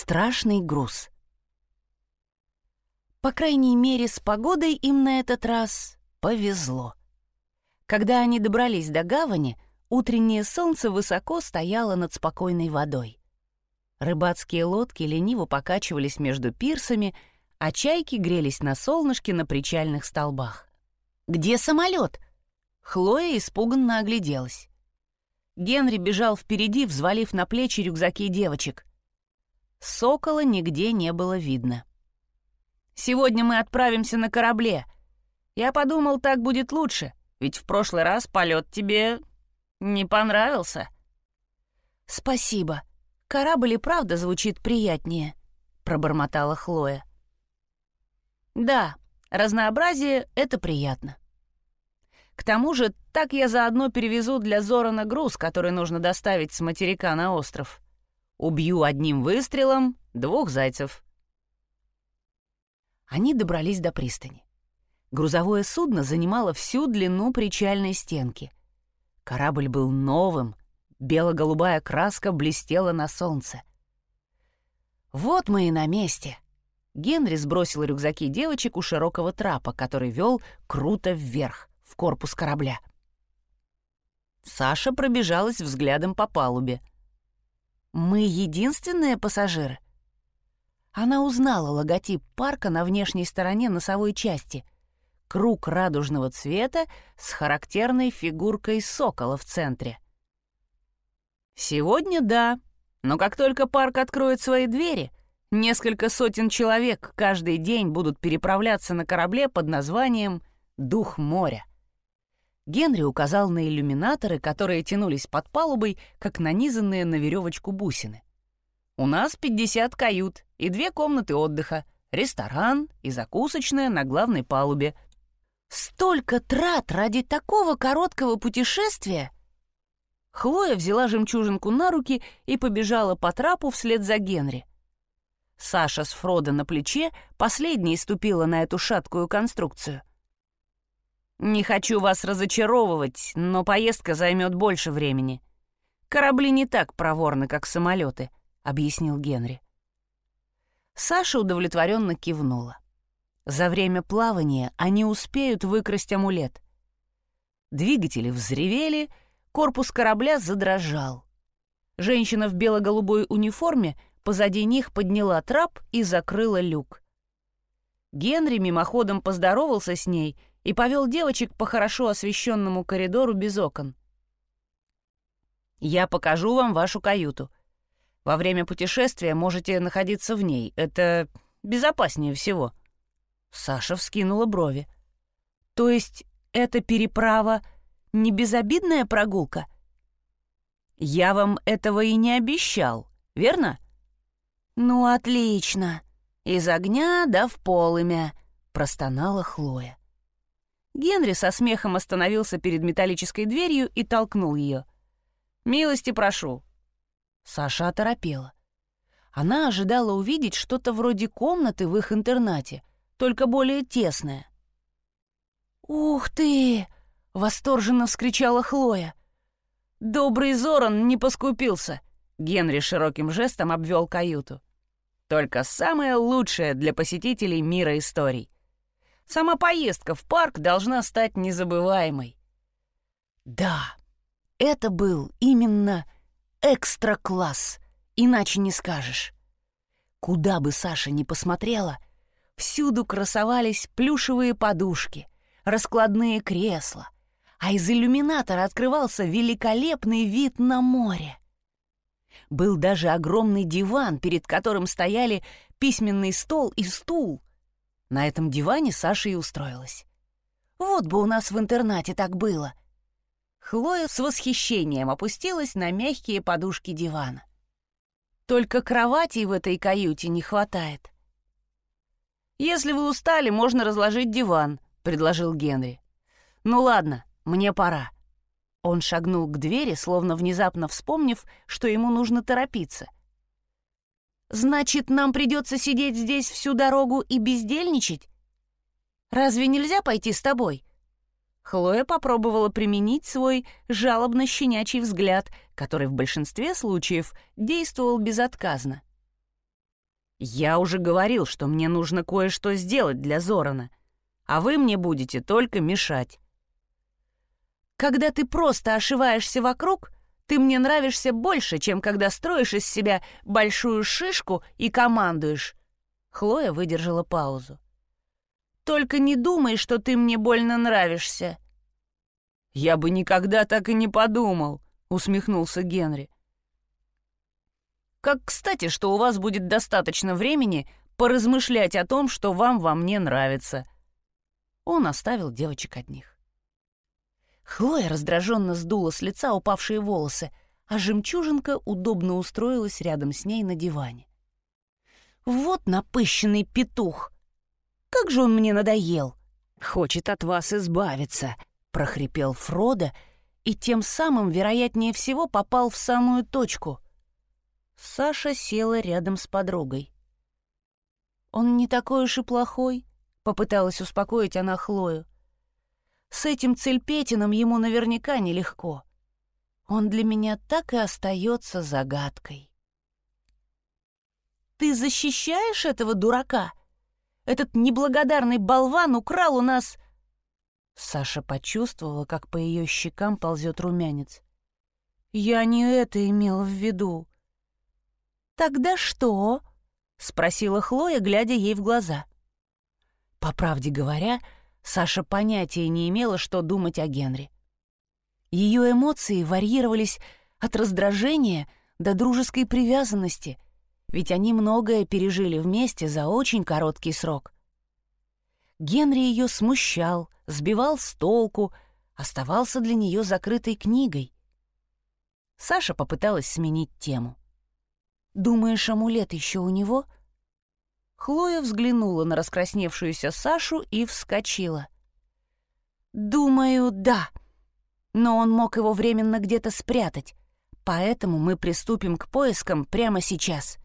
Страшный груз. По крайней мере, с погодой им на этот раз повезло. Когда они добрались до гавани, утреннее солнце высоко стояло над спокойной водой. Рыбацкие лодки лениво покачивались между пирсами, а чайки грелись на солнышке на причальных столбах. «Где самолет?» Хлоя испуганно огляделась. Генри бежал впереди, взвалив на плечи рюкзаки девочек. Сокола нигде не было видно. «Сегодня мы отправимся на корабле. Я подумал, так будет лучше, ведь в прошлый раз полет тебе не понравился». «Спасибо. Корабль и правда звучит приятнее», — пробормотала Хлоя. «Да, разнообразие — это приятно. К тому же, так я заодно перевезу для Зорана груз, который нужно доставить с материка на остров». Убью одним выстрелом двух зайцев. Они добрались до пристани. Грузовое судно занимало всю длину причальной стенки. Корабль был новым, бело-голубая краска блестела на солнце. «Вот мы и на месте!» Генри сбросил рюкзаки девочек у широкого трапа, который вел круто вверх, в корпус корабля. Саша пробежалась взглядом по палубе — мы единственные пассажиры? Она узнала логотип парка на внешней стороне носовой части. Круг радужного цвета с характерной фигуркой сокола в центре. Сегодня да, но как только парк откроет свои двери, несколько сотен человек каждый день будут переправляться на корабле под названием «Дух моря». Генри указал на иллюминаторы, которые тянулись под палубой, как нанизанные на веревочку бусины. «У нас 50 кают и две комнаты отдыха, ресторан и закусочная на главной палубе». «Столько трат ради такого короткого путешествия!» Хлоя взяла жемчужинку на руки и побежала по трапу вслед за Генри. Саша с Фродо на плече последней ступила на эту шаткую конструкцию. «Не хочу вас разочаровывать, но поездка займет больше времени. Корабли не так проворны, как самолеты», — объяснил Генри. Саша удовлетворенно кивнула. За время плавания они успеют выкрасть амулет. Двигатели взревели, корпус корабля задрожал. Женщина в бело-голубой униформе позади них подняла трап и закрыла люк. Генри мимоходом поздоровался с ней и повел девочек по хорошо освещенному коридору без окон. «Я покажу вам вашу каюту. Во время путешествия можете находиться в ней. Это безопаснее всего». Саша вскинула брови. «То есть эта переправа не безобидная прогулка?» «Я вам этого и не обещал, верно?» «Ну, отлично. Из огня да в полымя», — простонала Хлоя. Генри со смехом остановился перед металлической дверью и толкнул ее. «Милости прошу». Саша оторопела. Она ожидала увидеть что-то вроде комнаты в их интернате, только более тесное. «Ух ты!» — восторженно вскричала Хлоя. «Добрый Зоран не поскупился!» Генри широким жестом обвел каюту. «Только самое лучшее для посетителей мира историй. Сама поездка в парк должна стать незабываемой. Да, это был именно экстра-класс, иначе не скажешь. Куда бы Саша ни посмотрела, всюду красовались плюшевые подушки, раскладные кресла, а из иллюминатора открывался великолепный вид на море. Был даже огромный диван, перед которым стояли письменный стол и стул, на этом диване Саша и устроилась. Вот бы у нас в интернате так было. Хлоя с восхищением опустилась на мягкие подушки дивана. Только кровати в этой каюте не хватает. «Если вы устали, можно разложить диван», — предложил Генри. «Ну ладно, мне пора». Он шагнул к двери, словно внезапно вспомнив, что ему нужно торопиться — Значит, нам придется сидеть здесь всю дорогу и бездельничать? Разве нельзя пойти с тобой?» Хлоя попробовала применить свой жалобно-щенячий взгляд, который в большинстве случаев действовал безотказно. «Я уже говорил, что мне нужно кое-что сделать для Зорана, а вы мне будете только мешать». «Когда ты просто ошиваешься вокруг, ты мне нравишься больше, чем когда строишь из себя большую шишку и командуешь». Хлоя выдержала паузу. «Только не думай, что ты мне больно нравишься». «Я бы никогда так и не подумал», — усмехнулся Генри. «Как кстати, что у вас будет достаточно времени поразмышлять о том, что вам во мне нравится». Он оставил девочек одних. Хлоя раздраженно сдула с лица упавшие волосы, а жемчужинка удобно устроилась рядом с ней на диване. «Вот напыщенный петух! Как же он мне надоел! Хочет от вас избавиться!» — прохрипел Фродо и тем самым, вероятнее всего, попал в самую точку. Саша села рядом с подругой. «Он не такой уж и плохой», — попыталась успокоить она Хлою. С этим цельпетином ему наверняка нелегко. Он для меня так и остается загадкой. «Ты защищаешь этого дурака? Этот неблагодарный болван украл у нас...» Саша почувствовала, как по ее щекам ползет румянец. «Я не это имела в виду». «Тогда что?» — спросила Хлоя, глядя ей в глаза. По правде говоря, — Саша понятия не имела, что думать о Генри. Ее эмоции варьировались от раздражения до дружеской привязанности, ведь они многое пережили вместе за очень короткий срок. Генри ее смущал, сбивал с толку, оставался для нее закрытой книгой. Саша попыталась сменить тему. «Думаешь, амулет еще у него?» — Хлоя взглянула на раскрасневшуюся Сашу и вскочила. «Думаю, да. Но он мог его временно где-то спрятать, поэтому мы приступим к поискам прямо сейчас».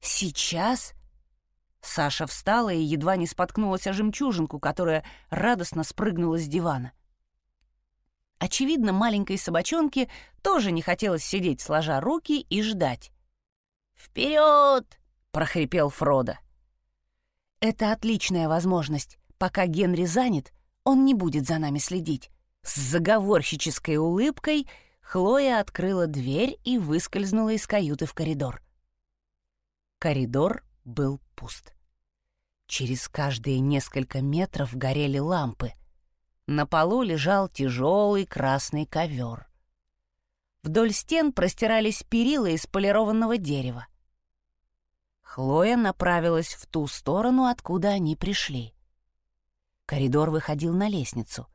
«Сейчас?» Саша встала и едва не споткнулась о жемчужинку, которая радостно спрыгнула с дивана. Очевидно, маленькой собачонке тоже не хотелось сидеть, сложа руки и ждать. «Вперед!» — прохрипел Фродо. «Это отличная возможность. Пока Генри занят, он не будет за нами следить». С заговорщической улыбкой Хлоя открыла дверь и выскользнула из каюты в коридор. Коридор был пуст. Через каждые несколько метров горели лампы. На полу лежал тяжелый красный ковер. Вдоль стен простирались перила из полированного дерева. Хлоя направилась в ту сторону, откуда они пришли. Коридор выходил на лестницу.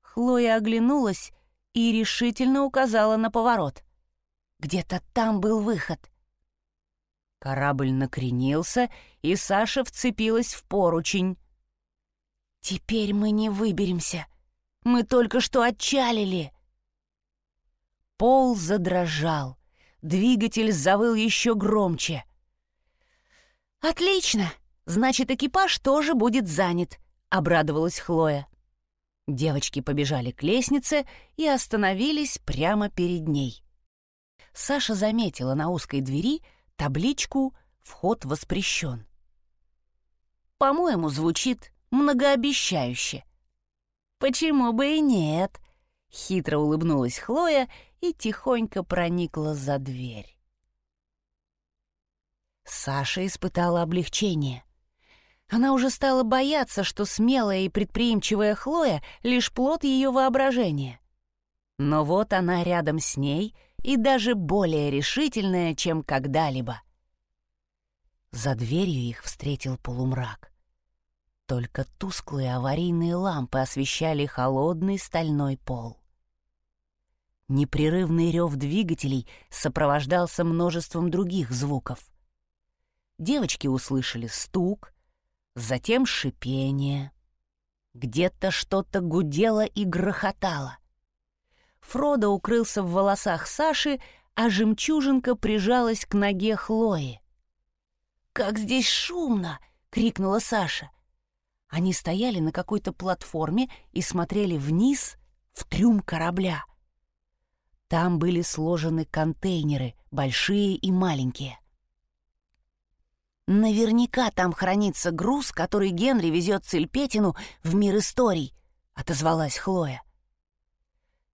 Хлоя оглянулась и решительно указала на поворот. Где-то там был выход. Корабль накренился, и Саша вцепилась в поручень. «Теперь мы не выберемся. Мы только что отчалили». Пол задрожал. Двигатель завыл еще громче. «Отлично! Значит, экипаж тоже будет занят», — обрадовалась Хлоя. Девочки побежали к лестнице и остановились прямо перед ней. Саша заметила на узкой двери табличку «Вход воспрещен». «По-моему, звучит многообещающе». «Почему бы и нет?» — хитро улыбнулась Хлоя и тихонько проникла за дверь. Саша испытала облегчение. Она уже стала бояться, что смелая и предприимчивая Хлоя — лишь плод ее воображения. Но вот она рядом с ней и даже более решительная, чем когда-либо. За дверью их встретил полумрак. Только тусклые аварийные лампы освещали холодный стальной пол. Непрерывный рев двигателей сопровождался множеством других звуков — Девочки услышали стук, затем шипение. Где-то что-то гудело и грохотало. Фродо укрылся в волосах Саши, а жемчужинка прижалась к ноге Хлои. «Как здесь шумно!» — крикнула Саша. Они стояли на какой-то платформе и смотрели вниз в трюм корабля. Там были сложены контейнеры, большие и маленькие. Наверняка там хранится груз, который Генри везет Цельпетину в мир историй, отозвалась Хлоя.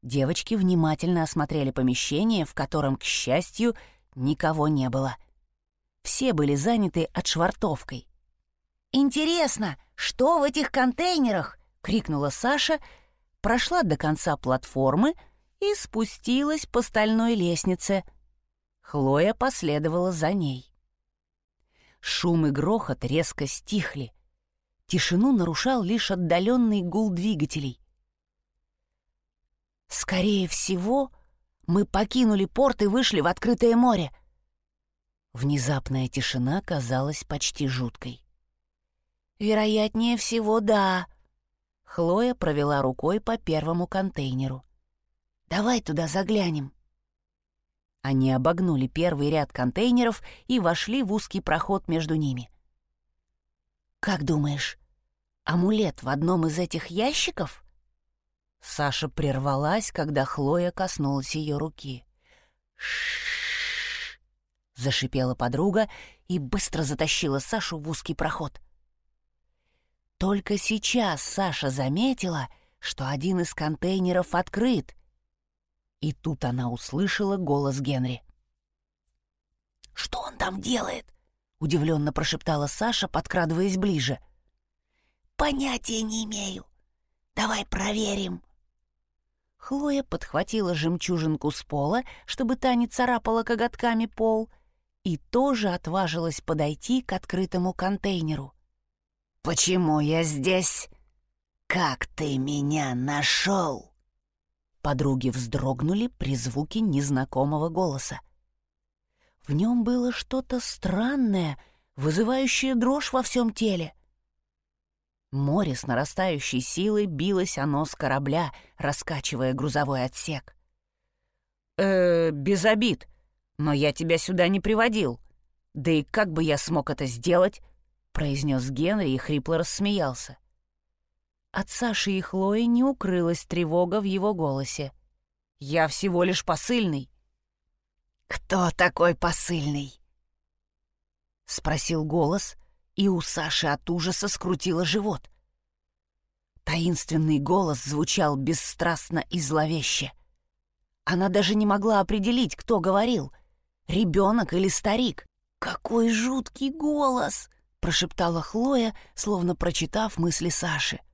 Девочки внимательно осмотрели помещение, в котором, к счастью, никого не было. Все были заняты отшвартовкой. «Интересно, что в этих контейнерах?» — крикнула Саша, прошла до конца платформы и спустилась по стальной лестнице. Хлоя последовала за ней. Шум и грохот резко стихли. Тишину нарушал лишь отдаленный гул двигателей. «Скорее всего, мы покинули порт и вышли в открытое море». Внезапная тишина казалась почти жуткой. «Вероятнее всего, да». Хлоя провела рукой по первому контейнеру. «Давай туда заглянем». Они обогнули первый ряд контейнеров и вошли в узкий проход между ними. «Как думаешь, амулет в одном из этих ящиков?» Саша прервалась, когда Хлоя коснулась ее руки. «Ш-ш-ш!» зашипела подруга и быстро затащила Сашу в узкий проход. Только сейчас Саша заметила, что один из контейнеров открыт, и тут она услышала голос Генри. «Что он там делает?» — удивленно прошептала Саша, подкрадываясь ближе. «Понятия не имею. Давай проверим». Хлоя подхватила жемчужинку с пола, чтобы та не царапала коготками пол, и тоже отважилась подойти к открытому контейнеру. «Почему я здесь? Как ты меня нашел?» Подруги вздрогнули при звуке незнакомого голоса. В нем было что-то странное, вызывающее дрожь во всем теле. Море с нарастающей силой билось о нос корабля, раскачивая грузовой отсек. «Э, без обид, но я тебя сюда не приводил. Да и как бы я смог это сделать?» — произнес Генри и хрипло рассмеялся. От Саши и Хлои не укрылась тревога в его голосе. «Я всего лишь посыльный». «Кто такой посыльный?» — спросил голос, и у Саши от ужаса скрутило живот. Таинственный голос звучал бесстрастно и зловеще. Она даже не могла определить, кто говорил — ребенок или старик. «Какой жуткий голос!» — прошептала Хлоя, словно прочитав мысли Саши. —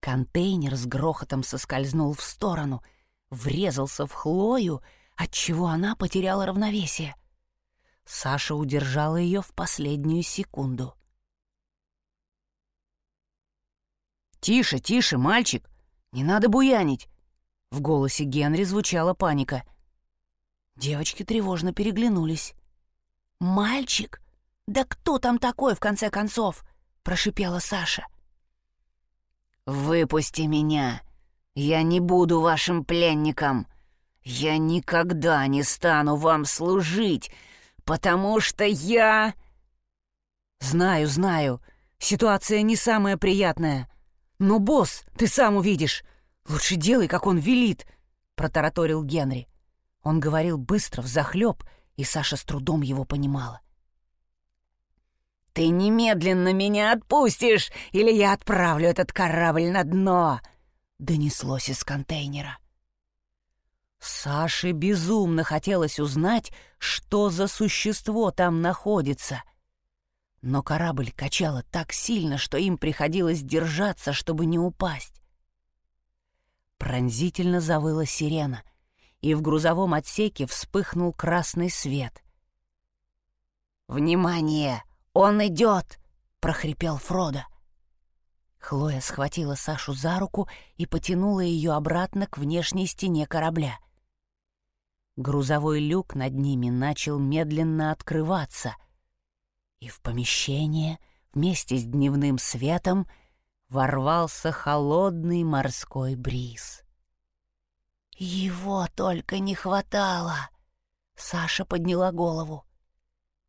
Контейнер с грохотом соскользнул в сторону, врезался в Хлою, отчего она потеряла равновесие. Саша удержала ее в последнюю секунду. «Тише, тише, мальчик! Не надо буянить!» В голосе Генри звучала паника. Девочки тревожно переглянулись. «Мальчик? Да кто там такой, в конце концов?» — прошипела Саша. — «Выпусти меня! Я не буду вашим пленником! Я никогда не стану вам служить, потому что я...» «Знаю, знаю, ситуация не самая приятная. Но, босс, ты сам увидишь. Лучше делай, как он велит», — протараторил Генри. Он говорил быстро, взахлеб, и Саша с трудом его понимала. «Ты немедленно меня отпустишь, или я отправлю этот корабль на дно!» — донеслось из контейнера. Саше безумно хотелось узнать, что за существо там находится. Но корабль качало так сильно, что им приходилось держаться, чтобы не упасть. Пронзительно завыла сирена, и в грузовом отсеке вспыхнул красный свет. «Внимание! «Он идет!» — прохрипел Фродо. Хлоя схватила Сашу за руку и потянула ее обратно к внешней стене корабля. Грузовой люк над ними начал медленно открываться, и в помещение вместе с дневным светом ворвался холодный морской бриз. «Его только не хватало!» Саша подняла голову.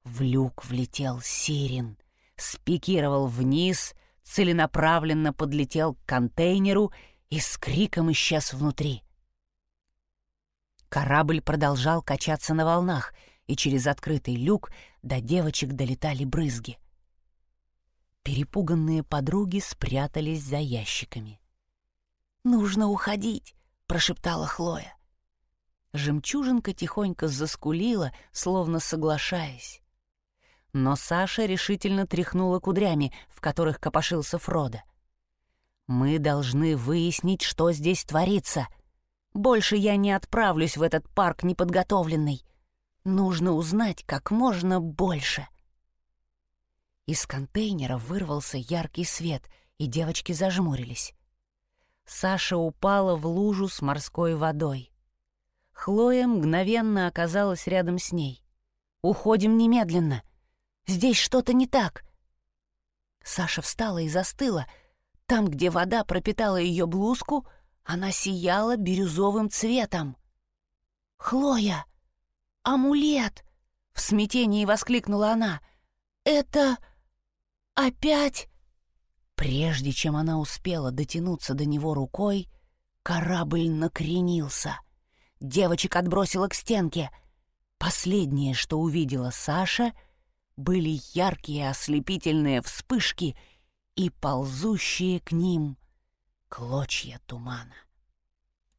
В люк влетел Сирин, спикировал вниз, целенаправленно подлетел к контейнеру и с криком исчез внутри. Корабль продолжал качаться на волнах, и через открытый люк до девочек долетали брызги. Перепуганные подруги спрятались за ящиками. «Нужно уходить», — прошептала Хлоя. Жемчужинка тихонько заскулила, словно соглашаясь. Но Саша решительно тряхнула кудрями, в которых копошился Фродо. «Мы должны выяснить, что здесь творится. Больше я не отправлюсь в этот парк неподготовленный. Нужно узнать как можно больше». Из контейнера вырвался яркий свет, и девочки зажмурились. Саша упала в лужу с морской водой. Хлоя мгновенно оказалась рядом с ней. «Уходим немедленно! Здесь что-то не так!» Саша встала и застыла. Там, где вода пропитала ее блузку, она сияла бирюзовым цветом. «Хлоя! Амулет!» — в смятении воскликнула она. «Это опять...» Прежде чем она успела дотянуться до него рукой, корабль накренился. Девочек отбросила к стенке. Последнее, что увидела Саша, были яркие ослепительные вспышки и ползущие к ним клочья тумана.